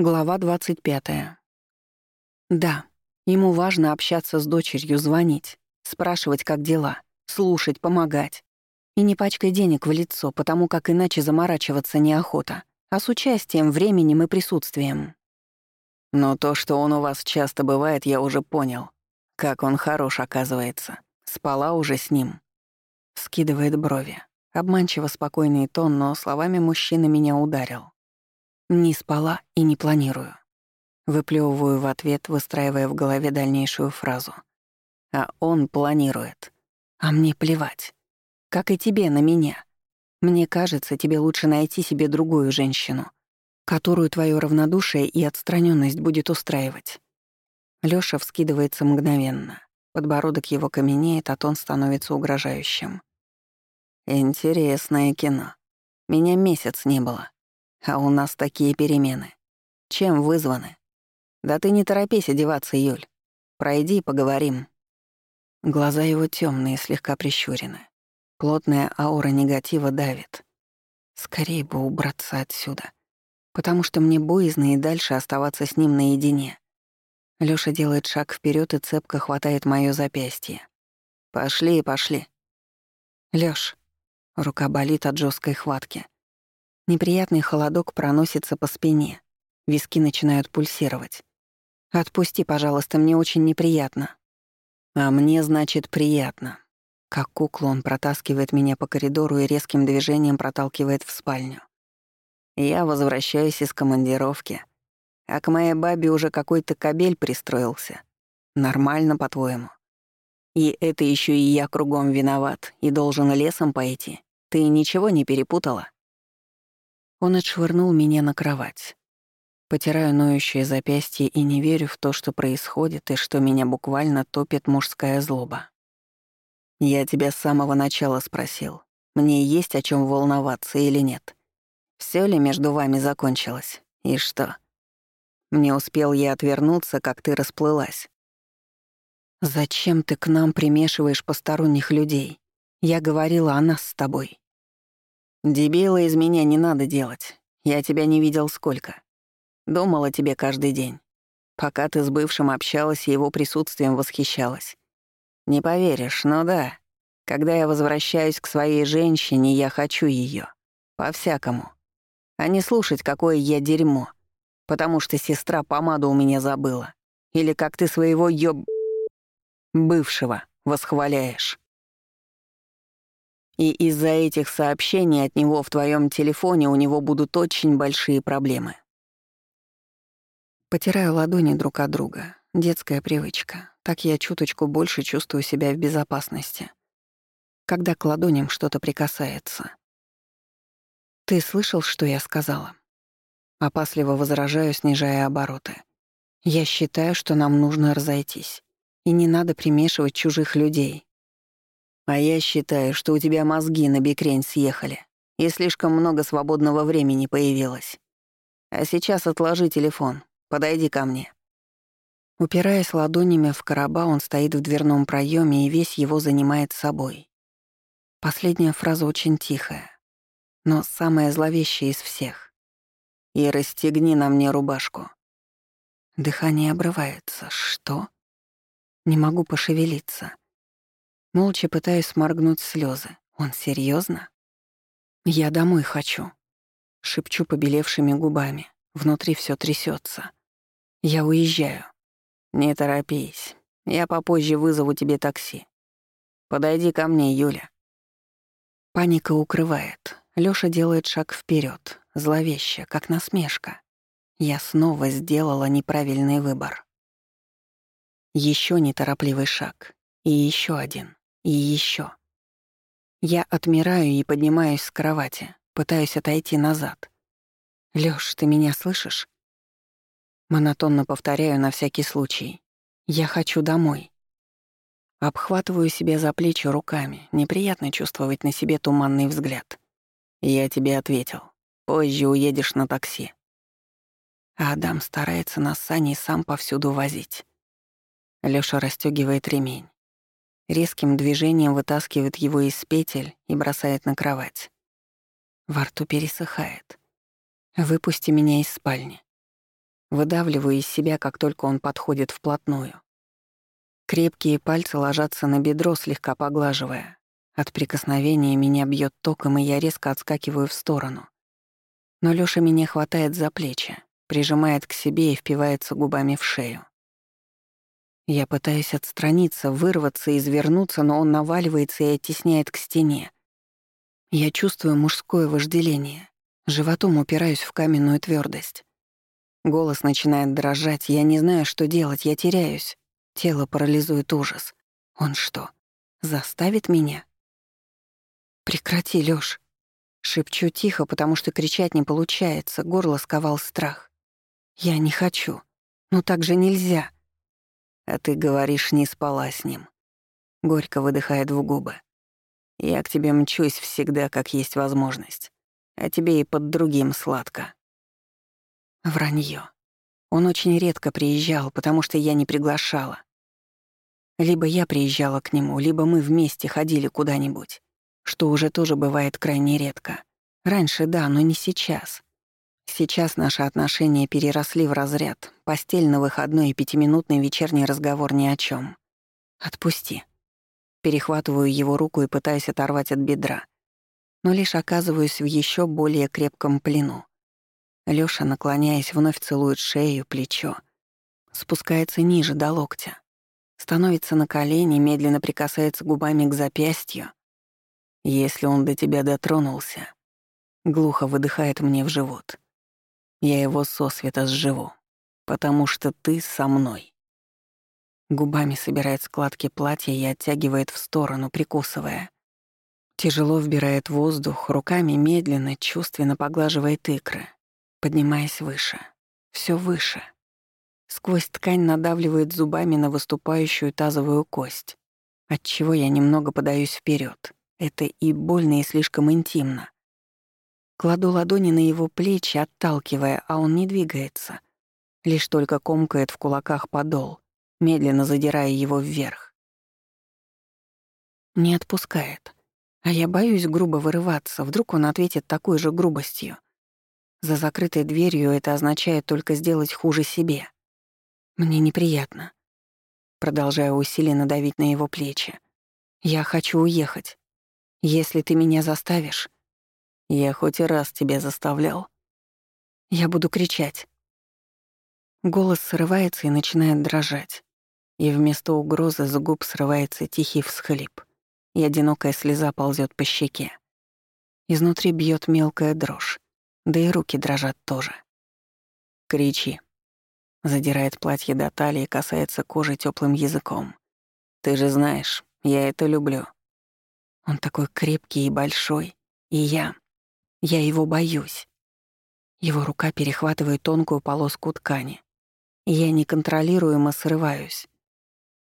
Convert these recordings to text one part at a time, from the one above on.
Глава 25. Да, ему важно общаться с дочерью, звонить, спрашивать, как дела, слушать, помогать. И не пачкай денег в лицо, потому как иначе заморачиваться неохота, а с участием, временем и присутствием. Но то, что он у вас часто бывает, я уже понял. Как он хорош, оказывается. Спала уже с ним. Скидывает брови. Обманчиво спокойный тон, но словами мужчины меня ударил. Не спала и не планирую. Выплёвываю в ответ, выстраивая в голове дальнейшую фразу. А он планирует. А мне плевать. Как и тебе на меня. Мне кажется, тебе лучше найти себе другую женщину, которую твое равнодушие и отстраненность будет устраивать. Лёша вскидывается мгновенно. Подбородок его каменеет, а тон становится угрожающим. Интересное кино. Меня месяц не было. А у нас такие перемены. Чем вызваны? Да ты не торопись одеваться, Юль. Пройди, поговорим. Глаза его темные, слегка прищурены. Плотная аура негатива давит. Скорее бы убраться отсюда. Потому что мне боязно и дальше оставаться с ним наедине. Лёша делает шаг вперед и цепко хватает моё запястье. «Пошли, пошли». «Лёш». Рука болит от жесткой хватки. Неприятный холодок проносится по спине. Виски начинают пульсировать. «Отпусти, пожалуйста, мне очень неприятно». «А мне, значит, приятно». Как куклу он протаскивает меня по коридору и резким движением проталкивает в спальню. Я возвращаюсь из командировки. А к моей бабе уже какой-то кабель пристроился. Нормально, по-твоему? И это еще и я кругом виноват и должен лесом пойти. Ты ничего не перепутала?» Он отшвырнул меня на кровать. Потираю ноющее запястье и не верю в то, что происходит и что меня буквально топит мужская злоба. «Я тебя с самого начала спросил, мне есть о чем волноваться или нет? Все ли между вами закончилось? И что?» Не успел я отвернуться, как ты расплылась. «Зачем ты к нам примешиваешь посторонних людей? Я говорила о нас с тобой». Дебила из меня не надо делать. Я тебя не видел сколько. Думала тебе каждый день. Пока ты с бывшим общалась и его присутствием восхищалась. Не поверишь, но да. Когда я возвращаюсь к своей женщине, я хочу ее, По-всякому. А не слушать, какое я дерьмо. Потому что сестра помаду у меня забыла. Или как ты своего ёб... бывшего восхваляешь. И из-за этих сообщений от него в твоем телефоне у него будут очень большие проблемы. Потираю ладони друг от друга. Детская привычка. Так я чуточку больше чувствую себя в безопасности. Когда к ладоням что-то прикасается. «Ты слышал, что я сказала?» Опасливо возражаю, снижая обороты. «Я считаю, что нам нужно разойтись. И не надо примешивать чужих людей. А я считаю, что у тебя мозги на бекрень съехали, и слишком много свободного времени появилось. А сейчас отложи телефон, подойди ко мне». Упираясь ладонями в короба, он стоит в дверном проеме и весь его занимает собой. Последняя фраза очень тихая, но самая зловещая из всех. «И расстегни на мне рубашку». Дыхание обрывается. Что? Не могу пошевелиться. Молча пытаюсь сморгнуть слезы. Он серьезно? «Я домой хочу», — шепчу побелевшими губами. Внутри все трясется. «Я уезжаю». «Не торопись. Я попозже вызову тебе такси. Подойди ко мне, Юля». Паника укрывает. Лёша делает шаг вперед, зловеще, как насмешка. Я снова сделала неправильный выбор. Еще неторопливый шаг. И еще один. И еще. Я отмираю и поднимаюсь с кровати, пытаюсь отойти назад. «Лёш, ты меня слышишь?» Монотонно повторяю на всякий случай. «Я хочу домой». Обхватываю себя за плечи руками. Неприятно чувствовать на себе туманный взгляд. Я тебе ответил. Позже уедешь на такси. Адам старается нас с сам повсюду возить. Лёша расстёгивает ремень. Резким движением вытаскивает его из петель и бросает на кровать. Во рту пересыхает. «Выпусти меня из спальни». Выдавливаю из себя, как только он подходит вплотную. Крепкие пальцы ложатся на бедро, слегка поглаживая. От прикосновения меня бьет током, и я резко отскакиваю в сторону. Но Лёша меня хватает за плечи, прижимает к себе и впивается губами в шею. Я пытаюсь отстраниться, вырваться, извернуться, но он наваливается и оттесняет к стене. Я чувствую мужское вожделение. Животом упираюсь в каменную твердость. Голос начинает дрожать, я не знаю, что делать, я теряюсь. Тело парализует ужас. Он что, заставит меня? Прекрати, Лёш. Шепчу тихо, потому что кричать не получается, горло сковал страх. Я не хочу. Но так же нельзя. А ты говоришь, не спала с ним. Горько выдыхает в губы. Я к тебе мчусь всегда, как есть возможность. А тебе и под другим сладко. Вранье. Он очень редко приезжал, потому что я не приглашала. Либо я приезжала к нему, либо мы вместе ходили куда-нибудь, что уже тоже бывает крайне редко. Раньше да, но не сейчас. Сейчас наши отношения переросли в разряд. Постель на выходной и пятиминутный вечерний разговор ни о чем. Отпусти. Перехватываю его руку и пытаюсь оторвать от бедра. Но лишь оказываюсь в еще более крепком плену. Лёша, наклоняясь, вновь целует шею, плечо. Спускается ниже, до локтя. Становится на колени, медленно прикасается губами к запястью. Если он до тебя дотронулся, глухо выдыхает мне в живот. Я его сосвета сживу, потому что ты со мной. Губами собирает складки платья и оттягивает в сторону, прикусывая. Тяжело вбирает воздух, руками медленно, чувственно поглаживает икры, поднимаясь выше. все выше — Сквозь ткань надавливает зубами на выступающую тазовую кость, отчего я немного подаюсь вперед. Это и больно, и слишком интимно. Кладу ладони на его плечи, отталкивая, а он не двигается. Лишь только комкает в кулаках подол, медленно задирая его вверх. Не отпускает. А я боюсь грубо вырываться, вдруг он ответит такой же грубостью. За закрытой дверью это означает только сделать хуже себе. Мне неприятно. Продолжаю усиленно давить на его плечи. Я хочу уехать. Если ты меня заставишь... Я хоть и раз тебя заставлял. Я буду кричать. Голос срывается и начинает дрожать. И вместо угрозы с губ срывается тихий всхлип, и одинокая слеза ползет по щеке. Изнутри бьет мелкая дрожь, да и руки дрожат тоже. Кричи. Задирает платье до талии и касается кожи теплым языком. «Ты же знаешь, я это люблю». Он такой крепкий и большой, и я... Я его боюсь. Его рука перехватывает тонкую полоску ткани. Я неконтролируемо срываюсь.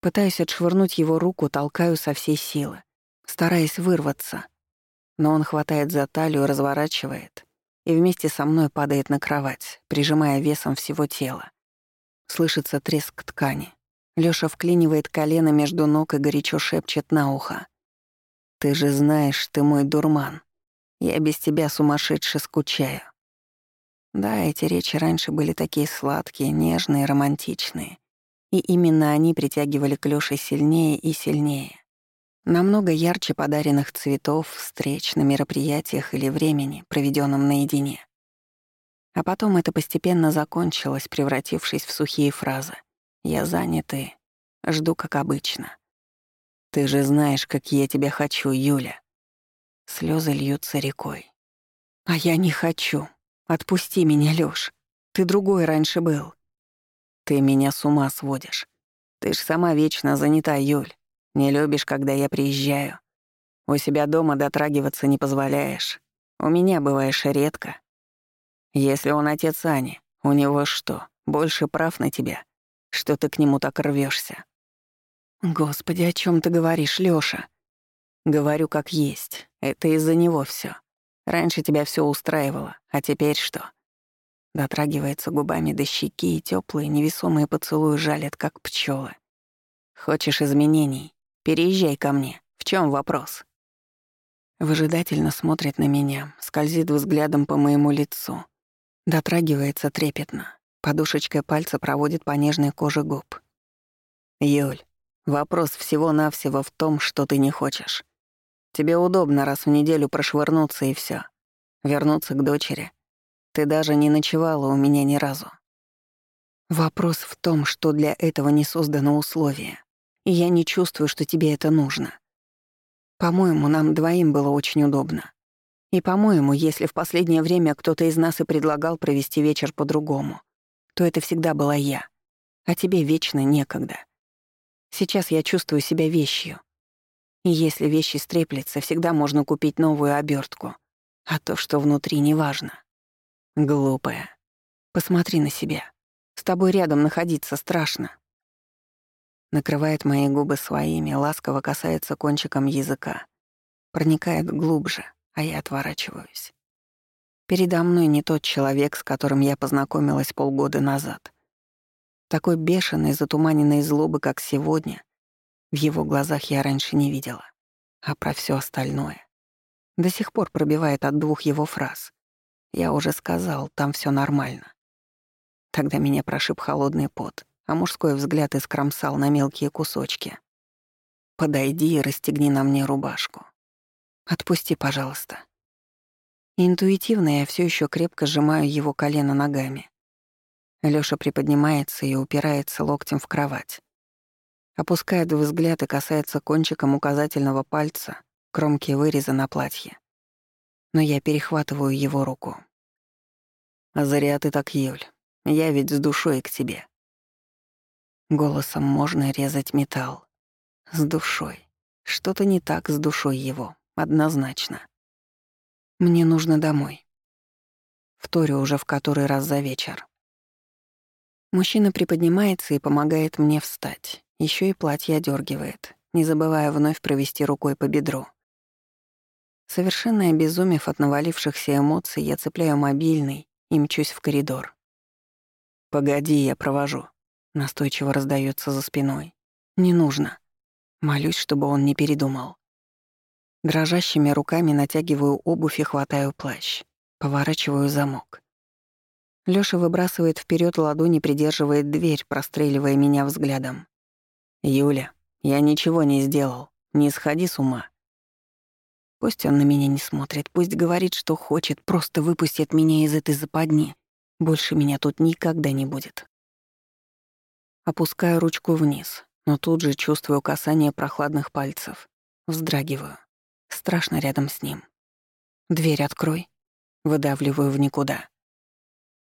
Пытаюсь отшвырнуть его руку, толкаю со всей силы, стараясь вырваться. Но он хватает за талию, разворачивает и вместе со мной падает на кровать, прижимая весом всего тела. Слышится треск ткани. Лёша вклинивает колено между ног и горячо шепчет на ухо. «Ты же знаешь, ты мой дурман. Я без тебя сумасшедше скучаю». Да, эти речи раньше были такие сладкие, нежные, романтичные. И именно они притягивали к Лёше сильнее и сильнее. Намного ярче подаренных цветов, встреч на мероприятиях или времени, проведенном наедине. А потом это постепенно закончилось, превратившись в сухие фразы. «Я занят и жду, как обычно». «Ты же знаешь, как я тебя хочу, Юля». Слезы льются рекой. «А я не хочу. Отпусти меня, Лёш. Ты другой раньше был». «Ты меня с ума сводишь. Ты ж сама вечно занята, Юль. Не любишь, когда я приезжаю. У себя дома дотрагиваться не позволяешь. У меня бываешь редко, если он отец Ани, у него что, больше прав на тебя? Что ты к нему так рвешься? Господи, о чем ты говоришь, Лёша? Говорю как есть. Это из-за него все. Раньше тебя все устраивало, а теперь что? Дотрагивается губами до щеки, и теплые невесомые поцелуи жалят, как пчелы. Хочешь изменений? Переезжай ко мне. В чем вопрос? Выжидательно смотрит на меня, скользит взглядом по моему лицу, Дотрагивается трепетно, Подушечкой пальца проводит по нежной коже губ. «Юль, вопрос всего-навсего в том, что ты не хочешь. Тебе удобно раз в неделю прошвырнуться и все, Вернуться к дочери. Ты даже не ночевала у меня ни разу. Вопрос в том, что для этого не создано условие, и я не чувствую, что тебе это нужно. По-моему, нам двоим было очень удобно. И, по-моему, если в последнее время кто-то из нас и предлагал провести вечер по-другому, то это всегда была я, а тебе вечно некогда. Сейчас я чувствую себя вещью. Если вещи стреплется, всегда можно купить новую обертку, а то, что внутри, неважно. Глупая. Посмотри на себя. С тобой рядом находиться страшно. Накрывает мои губы своими, ласково касается кончиком языка. Проникает глубже, а я отворачиваюсь. Передо мной не тот человек, с которым я познакомилась полгода назад. Такой бешеной, затуманенной злобы, как сегодня, в его глазах я раньше не видела. А про все остальное до сих пор пробивает от двух его фраз. Я уже сказал, там все нормально. Тогда меня прошиб холодный пот, а мужской взгляд искромсал на мелкие кусочки. «Подойди и расстегни на мне рубашку. Отпусти, пожалуйста». Интуитивно я все еще крепко сжимаю его колено ногами. Лёша приподнимается и упирается локтем в кровать. Опускает взгляд и касается кончиком указательного пальца кромки выреза на платье. Но я перехватываю его руку. «А «Зря ты так, Юль. Я ведь с душой к тебе». Голосом можно резать металл. С душой. Что-то не так с душой его, однозначно. Мне нужно домой. Вторю уже в который раз за вечер. Мужчина приподнимается и помогает мне встать. Еще и платье одергивает, не забывая вновь провести рукой по бедру. Совершенно обезумев от навалившихся эмоций, я цепляю мобильный и мчусь в коридор. «Погоди, я провожу», — настойчиво раздается за спиной. «Не нужно». Молюсь, чтобы он не передумал. Дрожащими руками натягиваю обувь и хватаю плащ. Поворачиваю замок. Лёша выбрасывает вперед ладони, придерживает дверь, простреливая меня взглядом. «Юля, я ничего не сделал. Не сходи с ума. Пусть он на меня не смотрит, пусть говорит, что хочет, просто выпустит меня из этой западни. Больше меня тут никогда не будет. Опускаю ручку вниз, но тут же чувствую касание прохладных пальцев. Вздрагиваю. Страшно рядом с ним. «Дверь открой». Выдавливаю в никуда.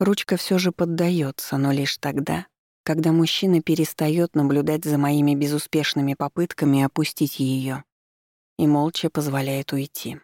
Ручка все же поддается, но лишь тогда, когда мужчина перестает наблюдать за моими безуспешными попытками опустить ее и молча позволяет уйти.